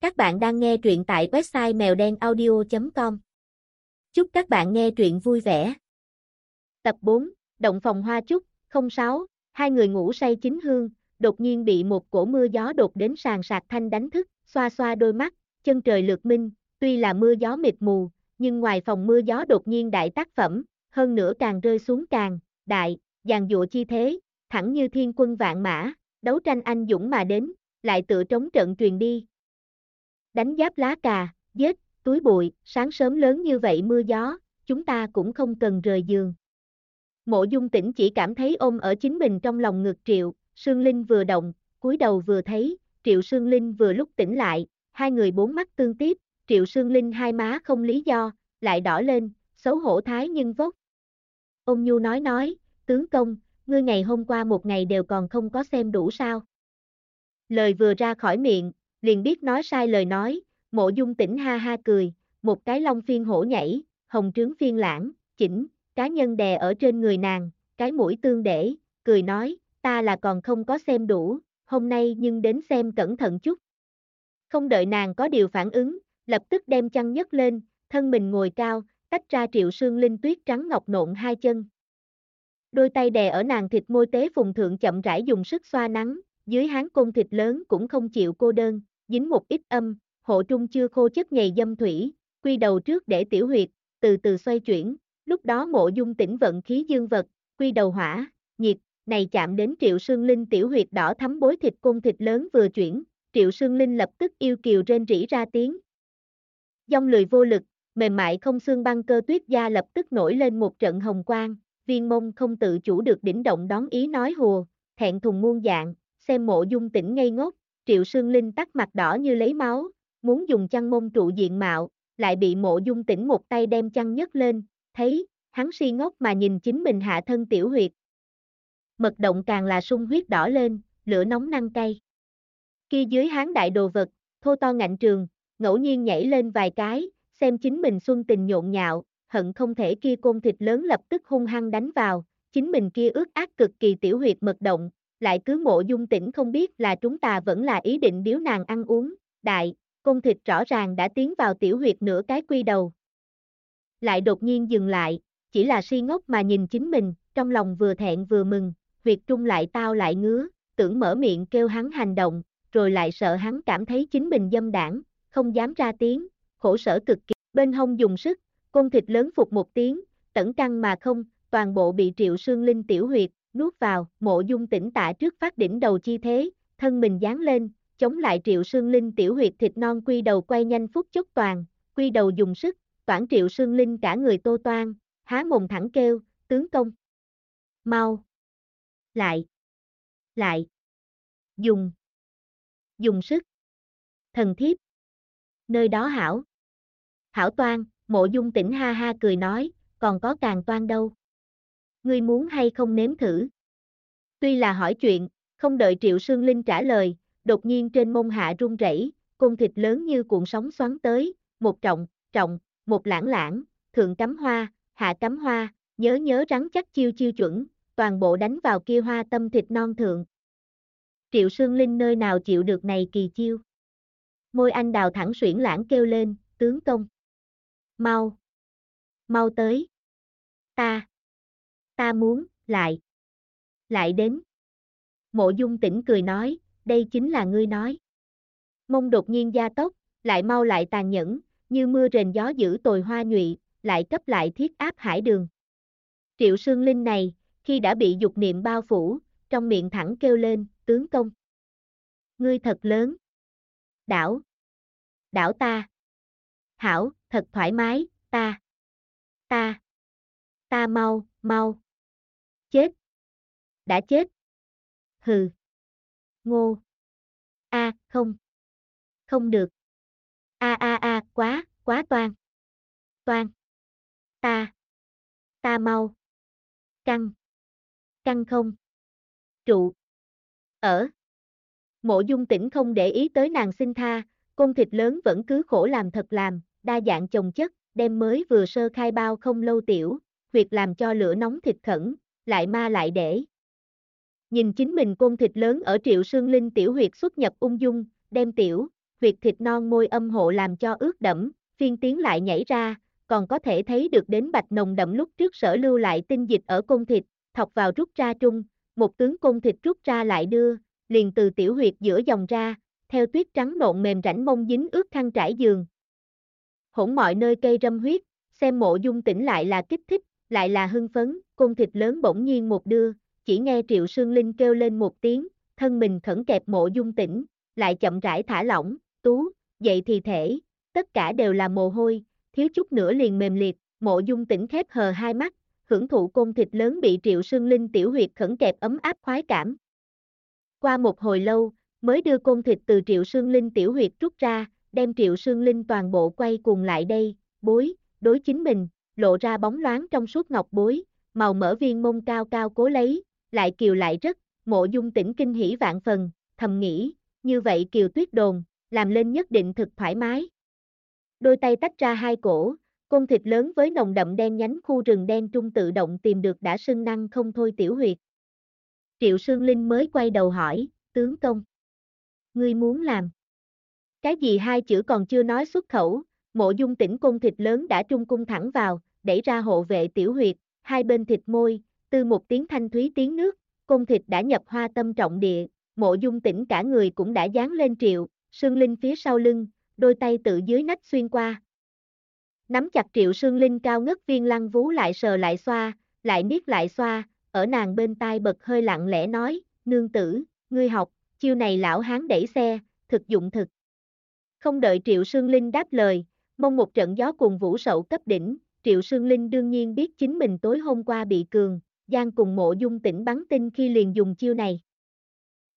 Các bạn đang nghe truyện tại website mèo đen audio.com. Chúc các bạn nghe truyện vui vẻ. Tập 4, Động phòng hoa trúc, 06, hai người ngủ say chính hương, đột nhiên bị một cổ mưa gió đột đến sàn sạc thanh đánh thức, xoa xoa đôi mắt, chân trời lượt minh, tuy là mưa gió mịt mù, nhưng ngoài phòng mưa gió đột nhiên đại tác phẩm, hơn nữa càng rơi xuống càng, đại, dàn dụa chi thế, thẳng như thiên quân vạn mã, đấu tranh anh dũng mà đến, lại tự trống trận truyền đi, đánh giáp lá cà, giết, túi bụi, sáng sớm lớn như vậy mưa gió, chúng ta cũng không cần rời giường. Mộ dung tỉnh chỉ cảm thấy ôm ở chính mình trong lòng ngực triệu, Sương Linh vừa động, cúi đầu vừa thấy, triệu Sương Linh vừa lúc tỉnh lại, hai người bốn mắt tương tiếp, triệu Sương Linh hai má không lý do, lại đỏ lên, xấu hổ thái nhưng vốc. Ông Nhu nói nói, tướng công, ngươi ngày hôm qua một ngày đều còn không có xem đủ sao. Lời vừa ra khỏi miệng, liền biết nói sai lời nói, mộ dung tỉnh ha ha cười, một cái long phiên hổ nhảy, hồng trướng phiên lãng, chỉnh, cá nhân đè ở trên người nàng, cái mũi tương để, cười nói, ta là còn không có xem đủ, hôm nay nhưng đến xem cẩn thận chút. Không đợi nàng có điều phản ứng, lập tức đem chăn nhấc lên, thân mình ngồi cao, tách ra triệu sương linh tuyết trắng ngọc nộn hai chân. Đôi tay đè ở nàng thịt môi tế phùng thượng chậm rãi dùng sức xoa nắng, dưới háng côn thịt lớn cũng không chịu cô đơn, dính một ít âm, hộ trung chưa khô chất nhầy dâm thủy, quy đầu trước để tiểu huyệt, từ từ xoay chuyển, lúc đó mộ dung tỉnh vận khí dương vật, quy đầu hỏa, nhiệt, này chạm đến triệu sương linh tiểu huyệt đỏ thấm bối thịt côn thịt lớn vừa chuyển, triệu sương linh lập tức yêu kiều rên rỉ ra tiếng. Dông lười vô lực, mềm mại không xương băng cơ tuyết da lập tức nổi lên một trận hồng quang, viên mông không tự chủ được đỉnh động đón ý nói hùa, thẹn thùng muôn dạng, xem mộ dung tỉnh ngây ngốc, triệu sương linh tắt mặt đỏ như lấy máu, muốn dùng chăn mông trụ diện mạo, lại bị mộ dung tỉnh một tay đem chăn nhấc lên, thấy, hắn si ngốc mà nhìn chính mình hạ thân tiểu huyệt. Mật động càng là sung huyết đỏ lên, lửa nóng năng cay. Kia dưới hán đại đồ vật, thô to ngạnh trường, ngẫu nhiên nhảy lên vài cái, xem chính mình xuân tình nhộn nhạo, hận không thể kia côn thịt lớn lập tức hung hăng đánh vào, chính mình kia ướt ác cực kỳ tiểu huyệt mật động, lại cứ mộ dung tỉnh không biết là chúng ta vẫn là ý định điếu nàng ăn uống, đại, cung thịt rõ ràng đã tiến vào tiểu huyệt nửa cái quy đầu. Lại đột nhiên dừng lại, chỉ là si ngốc mà nhìn chính mình, trong lòng vừa thẹn vừa mừng, huyệt trung lại tao lại ngứa, tưởng mở miệng kêu hắn hành động, rồi lại sợ hắn cảm thấy chính mình dâm đảng, không dám ra tiếng, khổ sở cực kỳ, bên hông dùng sức, cung thịt lớn phục một tiếng, tẩn căng mà không, toàn bộ bị triệu sương linh tiểu huyệt, nuốt vào, mộ dung tỉnh tạ trước phát đỉnh đầu chi thế, thân mình dán lên, chống lại triệu sương linh tiểu huyệt thịt non quy đầu quay nhanh phút chốc toàn, quy đầu dùng sức, toản triệu sương linh cả người tô toan, há mồm thẳng kêu, tướng công. Mau. Lại. Lại. Dùng. Dùng sức. Thần thiếp. Nơi đó hảo. Hảo toan, mộ dung tỉnh ha ha cười nói, còn có càng toan đâu ngươi muốn hay không nếm thử? Tuy là hỏi chuyện, không đợi Triệu Sương Linh trả lời, đột nhiên trên mông hạ rung rẩy, côn thịt lớn như cuộn sóng xoắn tới, một trọng, trọng, một lãng lãng, thượng cắm hoa, hạ cắm hoa, nhớ nhớ rắn chắc chiêu chiêu chuẩn, toàn bộ đánh vào kia hoa tâm thịt non thượng. Triệu Sương Linh nơi nào chịu được này kỳ chiêu. Môi anh đào thẳng suyển lãng kêu lên, tướng công. Mau. Mau tới. Ta ta muốn, lại, lại đến. Mộ dung tỉnh cười nói, đây chính là ngươi nói. Mông đột nhiên gia tốc, lại mau lại tàn nhẫn, như mưa rền gió giữ tồi hoa nhụy, lại cấp lại thiết áp hải đường. Triệu Sương Linh này, khi đã bị dục niệm bao phủ, trong miệng thẳng kêu lên, tướng công. Ngươi thật lớn. Đảo. Đảo ta. Hảo, thật thoải mái, ta. Ta. Ta mau, mau. Chết. Đã chết. Hừ. Ngô. A, không. Không được. A a a, quá, quá toan. Toan. Ta. Ta mau. Căng. Căng không. Trụ. Ở. Mộ dung tỉnh không để ý tới nàng xin tha, côn thịt lớn vẫn cứ khổ làm thật làm, đa dạng chồng chất, đem mới vừa sơ khai bao không lâu tiểu, việc làm cho lửa nóng thịt khẩn, lại ma lại để. Nhìn chính mình côn thịt lớn ở triệu sương linh tiểu huyệt xuất nhập ung dung, đem tiểu, huyệt thịt non môi âm hộ làm cho ướt đẫm, phiên tiến lại nhảy ra, còn có thể thấy được đến bạch nồng đậm lúc trước sở lưu lại tinh dịch ở cung thịt, thọc vào rút ra trung, một tướng cung thịt rút ra lại đưa, liền từ tiểu huyệt giữa dòng ra, theo tuyết trắng nộn mềm rảnh mông dính ướt khăn trải giường. Hỗn mọi nơi cây râm huyết, xem mộ dung tỉnh lại là kích thích, lại là hưng phấn, cung thịt lớn bỗng nhiên một đưa, chỉ nghe triệu sương linh kêu lên một tiếng, thân mình khẩn kẹp mộ dung tỉnh, lại chậm rãi thả lỏng, tú, dậy thì thể, tất cả đều là mồ hôi, thiếu chút nữa liền mềm liệt, mộ dung tỉnh khép hờ hai mắt, hưởng thụ côn thịt lớn bị triệu sương linh tiểu huyệt khẩn kẹp ấm áp khoái cảm. Qua một hồi lâu, mới đưa côn thịt từ triệu sương linh tiểu huyệt rút ra, đem triệu sương linh toàn bộ quay cuồng lại đây, bối, đối chính mình, lộ ra bóng loáng trong suốt ngọc bối, màu mỡ viên mông cao cao cố lấy, lại kiều lại rất, mộ dung tỉnh kinh hỉ vạn phần, thầm nghĩ, như vậy kiều tuyết đồn, làm lên nhất định thực thoải mái. Đôi tay tách ra hai cổ, côn thịt lớn với nồng đậm đen nhánh khu rừng đen trung tự động tìm được đã sưng năng không thôi tiểu huyệt. Triệu Sương Linh mới quay đầu hỏi, tướng công. Ngươi muốn làm? Cái gì hai chữ còn chưa nói xuất khẩu, mộ dung tỉnh côn thịt lớn đã trung cung thẳng vào, đẩy ra hộ vệ tiểu huyệt, hai bên thịt môi, từ một tiếng thanh thúy tiếng nước, cung thịt đã nhập hoa tâm trọng địa, mộ dung tỉnh cả người cũng đã dán lên triệu, Sương Linh phía sau lưng, đôi tay tự dưới nách xuyên qua. Nắm chặt triệu Sương Linh cao ngất viên lăng vú lại sờ lại xoa, lại niết lại xoa, ở nàng bên tai bật hơi lặng lẽ nói, nương tử, ngươi học, chiêu này lão hán đẩy xe, thực dụng thực. Không đợi Triệu Sương Linh đáp lời, mong một trận gió cùng vũ sậu cấp đỉnh, Triệu Sương Linh đương nhiên biết chính mình tối hôm qua bị cường, Giang cùng mộ dung tỉnh bắn tinh khi liền dùng chiêu này.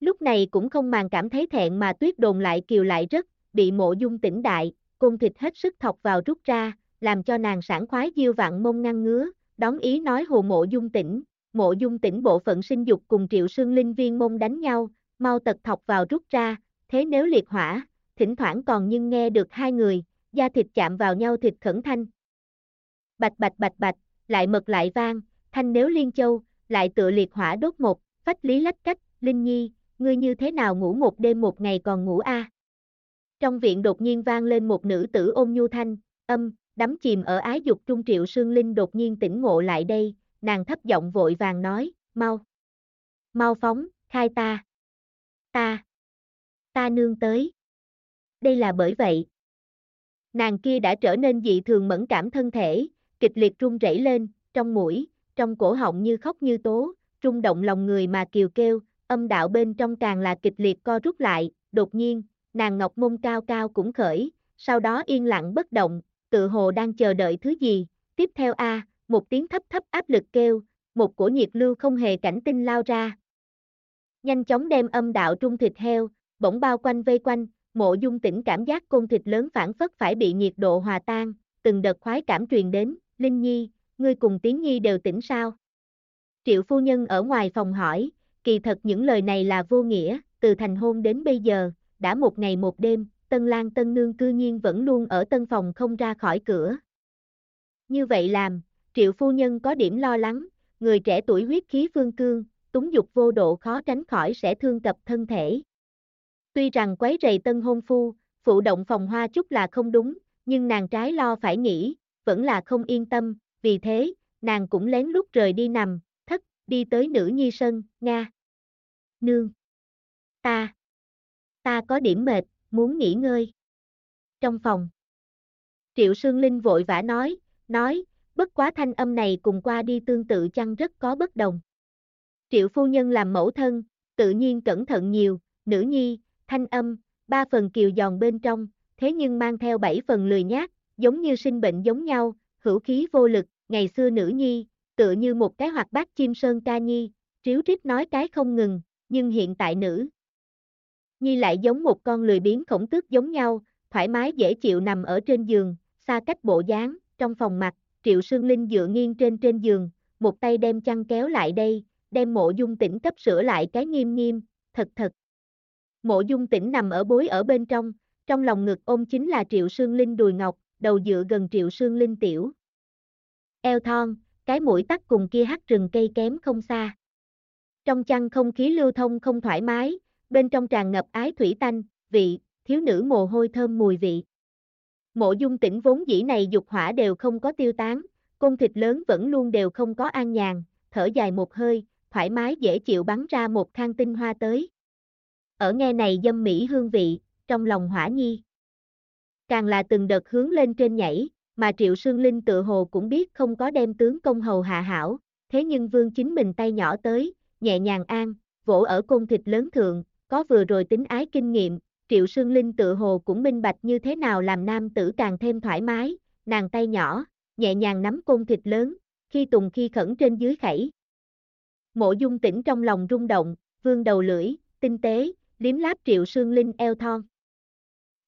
Lúc này cũng không màng cảm thấy thẹn mà tuyết đồn lại kiều lại rất, bị mộ dung tỉnh đại, cung thịt hết sức thọc vào rút ra, làm cho nàng sản khoái diêu vạn mông ngăn ngứa, đón ý nói hồ mộ dung tỉnh, mộ dung tỉnh bộ phận sinh dục cùng triệu sương linh viên mông đánh nhau, mau tật thọc vào rút ra, thế nếu liệt hỏa, thỉnh thoảng còn nhưng nghe được hai người, da thịt chạm vào nhau thịt khẩn thanh. Bạch bạch bạch bạch, lại mật lại vang, thanh nếu liên châu, lại tựa liệt hỏa đốt một, phách lý lách cách, linh nhi, ngươi như thế nào ngủ một đêm một ngày còn ngủ a? Trong viện đột nhiên vang lên một nữ tử ôm nhu thanh, âm, đắm chìm ở ái dục trung triệu sương linh đột nhiên tỉnh ngộ lại đây, nàng thấp giọng vội vàng nói, mau. Mau phóng, khai ta. Ta. Ta nương tới. Đây là bởi vậy. Nàng kia đã trở nên dị thường mẫn cảm thân thể, kịch liệt run rẩy lên, trong mũi, trong cổ họng như khóc như tố, rung động lòng người mà kiều kêu, âm đạo bên trong càng là kịch liệt co rút lại, đột nhiên, nàng ngọc mông cao cao cũng khởi, sau đó yên lặng bất động, tự hồ đang chờ đợi thứ gì, tiếp theo a, một tiếng thấp thấp áp lực kêu, một cổ nhiệt lưu không hề cảnh tinh lao ra. Nhanh chóng đem âm đạo trung thịt heo, bỗng bao quanh vây quanh, mộ dung tỉnh cảm giác côn thịt lớn phản phất phải bị nhiệt độ hòa tan, từng đợt khoái cảm truyền đến, Linh Nhi, ngươi cùng Tiến Nhi đều tỉnh sao? Triệu phu nhân ở ngoài phòng hỏi, kỳ thật những lời này là vô nghĩa, từ thành hôn đến bây giờ, đã một ngày một đêm, Tân Lan Tân Nương cư nhiên vẫn luôn ở tân phòng không ra khỏi cửa. Như vậy làm, triệu phu nhân có điểm lo lắng, người trẻ tuổi huyết khí phương cương, túng dục vô độ khó tránh khỏi sẽ thương cập thân thể. Tuy rằng quấy rầy tân hôn phu, phụ động phòng hoa chút là không đúng, nhưng nàng trái lo phải nghĩ, vẫn là không yên tâm, vì thế, nàng cũng lén lút rời đi nằm, thất, đi tới nữ nhi sân, Nga. Nương. Ta. Ta có điểm mệt, muốn nghỉ ngơi. Trong phòng. Triệu Sương Linh vội vã nói, nói, bất quá thanh âm này cùng qua đi tương tự chăng rất có bất đồng. Triệu phu nhân làm mẫu thân, tự nhiên cẩn thận nhiều, nữ nhi, thanh âm, ba phần kiều giòn bên trong, thế nhưng mang theo bảy phần lười nhát, giống như sinh bệnh giống nhau, hữu khí vô lực, ngày xưa nữ nhi, tựa như một cái hoạt bát chim sơn ca nhi, triếu rít nói cái không ngừng, nhưng hiện tại nữ. Nhi lại giống một con lười biến khổng tước giống nhau, thoải mái dễ chịu nằm ở trên giường, xa cách bộ dáng, trong phòng mặt, Triệu Sương Linh dựa nghiêng trên trên giường, một tay đem chăn kéo lại đây, đem mộ dung tỉnh cấp sửa lại cái nghiêm nghiêm, thật thật. Mộ dung tỉnh nằm ở bối ở bên trong, trong lòng ngực ôm chính là Triệu Sương Linh đùi ngọc, đầu dựa gần Triệu Sương Linh tiểu. Eo thon, cái mũi tắt cùng kia hắt rừng cây kém không xa. Trong chăn không khí lưu thông không thoải mái, bên trong tràn ngập ái thủy tanh, vị, thiếu nữ mồ hôi thơm mùi vị. Mộ dung tỉnh vốn dĩ này dục hỏa đều không có tiêu tán, côn thịt lớn vẫn luôn đều không có an nhàn, thở dài một hơi, thoải mái dễ chịu bắn ra một khang tinh hoa tới. Ở nghe này dâm mỹ hương vị, trong lòng hỏa nhi. Càng là từng đợt hướng lên trên nhảy, mà Triệu Sương Linh tự hồ cũng biết không có đem tướng công hầu hạ hảo, thế nhưng vương chính mình tay nhỏ tới, nhẹ nhàng an, vỗ ở côn thịt lớn thượng, có vừa rồi tính ái kinh nghiệm, Triệu Sương Linh tự hồ cũng minh bạch như thế nào làm nam tử càng thêm thoải mái, nàng tay nhỏ, nhẹ nhàng nắm côn thịt lớn, khi tùng khi khẩn trên dưới khẩy. Mộ dung tỉnh trong lòng rung động, vương đầu lưỡi, tinh tế, liếm láp Triệu Sương Linh eo thon.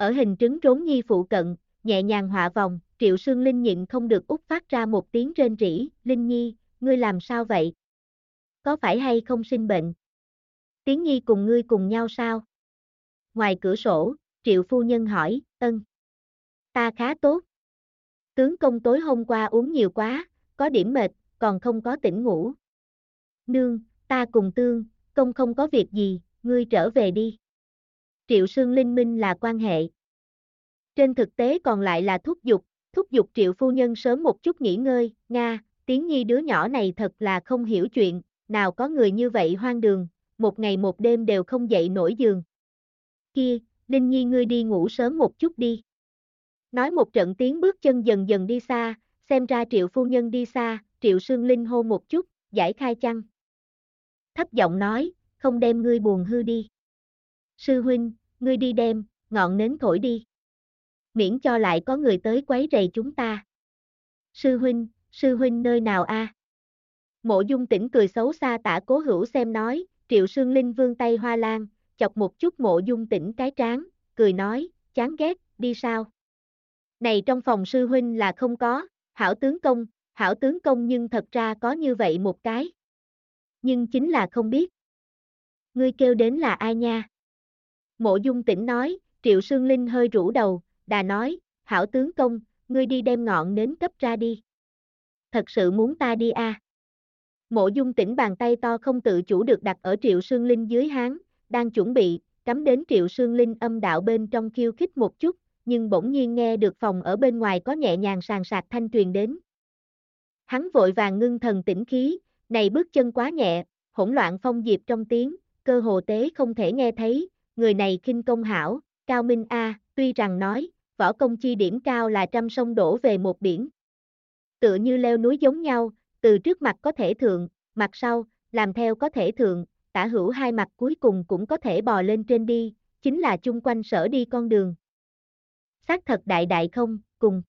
Ở hình trứng rốn nhi phụ cận, nhẹ nhàng họa vòng, Triệu Sương Linh nhịn không được út phát ra một tiếng rên rỉ, Linh Nhi, ngươi làm sao vậy? Có phải hay không sinh bệnh? Tiếng Nhi cùng ngươi cùng nhau sao? Ngoài cửa sổ, Triệu Phu Nhân hỏi, ân. Ta khá tốt. Tướng công tối hôm qua uống nhiều quá, có điểm mệt, còn không có tỉnh ngủ. Nương, ta cùng tương, công không có việc gì, ngươi trở về đi. Triệu Sương Linh Minh là quan hệ. Trên thực tế còn lại là thúc giục, thúc giục Triệu Phu Nhân sớm một chút nghỉ ngơi, Nga, tiếng nhi đứa nhỏ này thật là không hiểu chuyện, nào có người như vậy hoang đường, một ngày một đêm đều không dậy nổi giường. Kia, Linh Nhi ngươi đi ngủ sớm một chút đi. Nói một trận tiếng bước chân dần dần đi xa, xem ra Triệu Phu Nhân đi xa, Triệu Sương Linh hô một chút, giải khai chăng. Thấp giọng nói, không đem ngươi buồn hư đi. Sư huynh, ngươi đi đem, ngọn nến thổi đi. Miễn cho lại có người tới quấy rầy chúng ta. Sư huynh, sư huynh nơi nào a? Mộ dung tỉnh cười xấu xa tả cố hữu xem nói, triệu sương linh vương tay hoa lan, chọc một chút mộ dung tỉnh cái trán, cười nói, chán ghét, đi sao? Này trong phòng sư huynh là không có, hảo tướng công, hảo tướng công nhưng thật ra có như vậy một cái. Nhưng chính là không biết. Ngươi kêu đến là ai nha? Mộ dung tỉnh nói, triệu sương linh hơi rũ đầu, đà nói, hảo tướng công, ngươi đi đem ngọn nến cấp ra đi. Thật sự muốn ta đi? À? Mộ dung tỉnh bàn tay to không tự chủ được đặt ở triệu sương linh dưới háng, đang chuẩn bị, cắm đến triệu sương linh âm đạo bên trong khiêu khích một chút, nhưng bỗng nhiên nghe được phòng ở bên ngoài có nhẹ nhàng sàn sạc thanh truyền đến. Hắn vội vàng ngưng thần tĩnh khí, này bước chân quá nhẹ, hỗn loạn phong diệp trong tiếng, cơ hồ tế không thể nghe thấy, người này kinh công hảo, cao minh A, tuy rằng nói, võ công chi điểm cao là trăm sông đổ về một biển. Tựa như leo núi giống nhau, từ trước mặt có thể thượng, mặt sau, làm theo có thể thượng, tả hữu hai mặt cuối cùng cũng có thể bò lên trên đi, chính là chung quanh sở đi con đường. Xác thật đại đại không, cùng.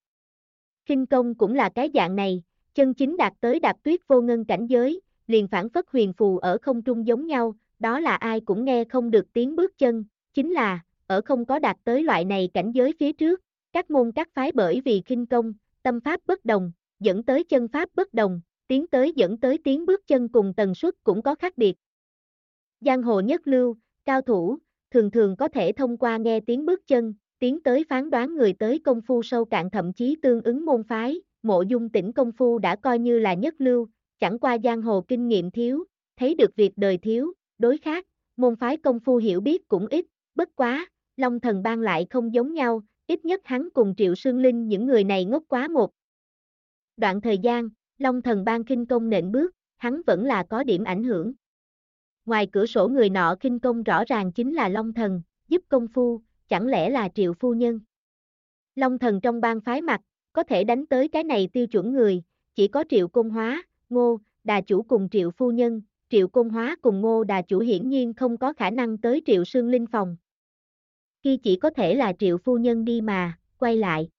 Kinh công cũng là cái dạng này, chân chính đạt tới đạp tuyết vô ngân cảnh giới, liền phản phất huyền phù ở không trung giống nhau, đó là ai cũng nghe không được tiếng bước chân, chính là, ở không có đạt tới loại này cảnh giới phía trước, các môn các phái bởi vì kinh công, tâm pháp bất đồng, dẫn tới chân pháp bất đồng, tiến tới dẫn tới tiếng bước chân cùng tần suất cũng có khác biệt. Giang hồ nhất lưu, cao thủ, thường thường có thể thông qua nghe tiếng bước chân, tiến tới phán đoán người tới công phu sâu cạn thậm chí tương ứng môn phái, mộ dung tỉnh công phu đã coi như là nhất lưu, chẳng qua giang hồ kinh nghiệm thiếu, thấy được việc đời thiếu, đối khác, môn phái công phu hiểu biết cũng ít, bất quá, Long thần bang lại không giống nhau, ít nhất hắn cùng Triệu Sương Linh những người này ngốc quá một. Đoạn thời gian, Long thần bang kinh công nện bước, hắn vẫn là có điểm ảnh hưởng. Ngoài cửa sổ người nọ kinh công rõ ràng chính là Long thần, giúp công phu, chẳng lẽ là Triệu Phu Nhân. Long thần trong bang phái mặt, có thể đánh tới cái này tiêu chuẩn người, chỉ có Triệu Công Hóa, Ngô, Đà Chủ cùng Triệu Phu Nhân, Triệu Công Hóa cùng Ngô Đà Chủ hiển nhiên không có khả năng tới Triệu Sương Linh phòng, kia chỉ có thể là triệu phu nhân đi mà, quay lại.